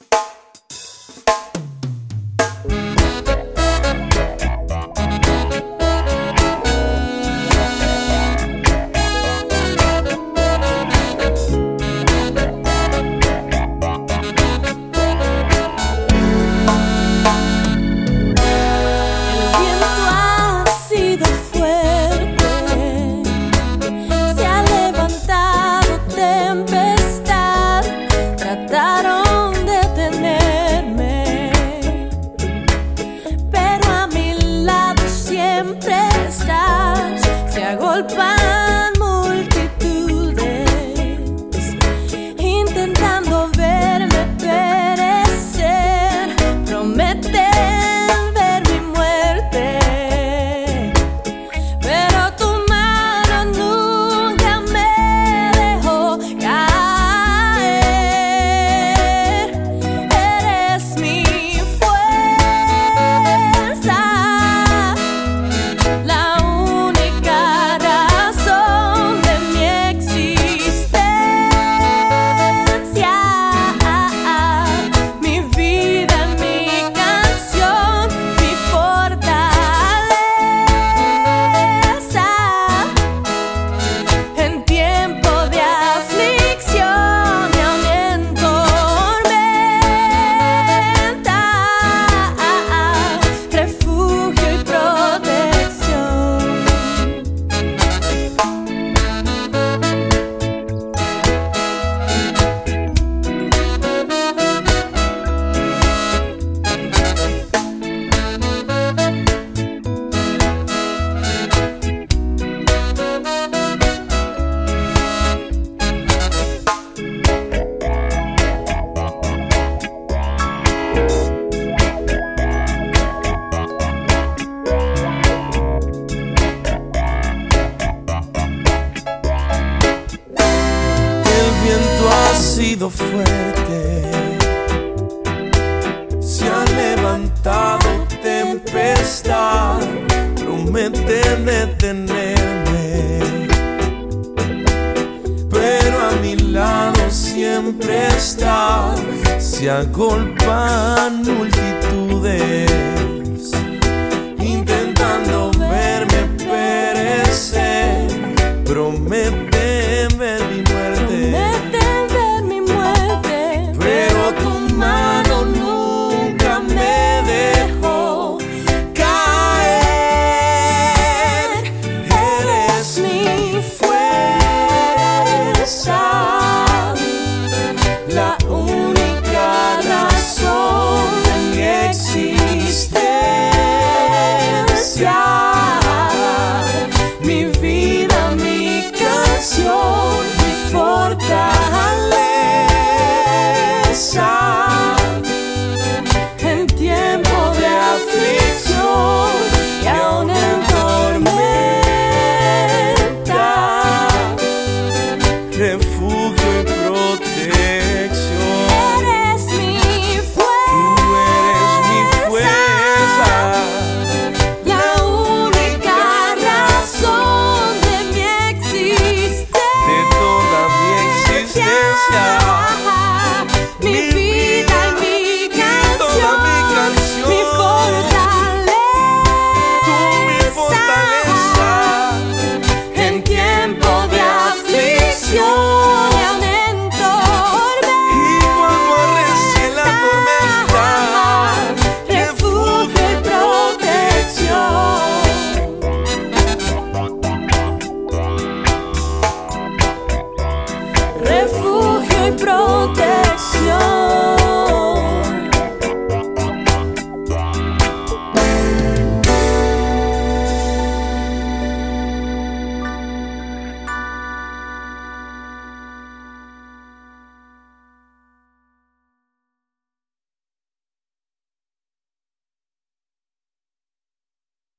you colpa fuerte, se ha levantado tempestad, promete detenerme, pero a mi lado siempre está, se agolpan multitudes. que protejo. frontera.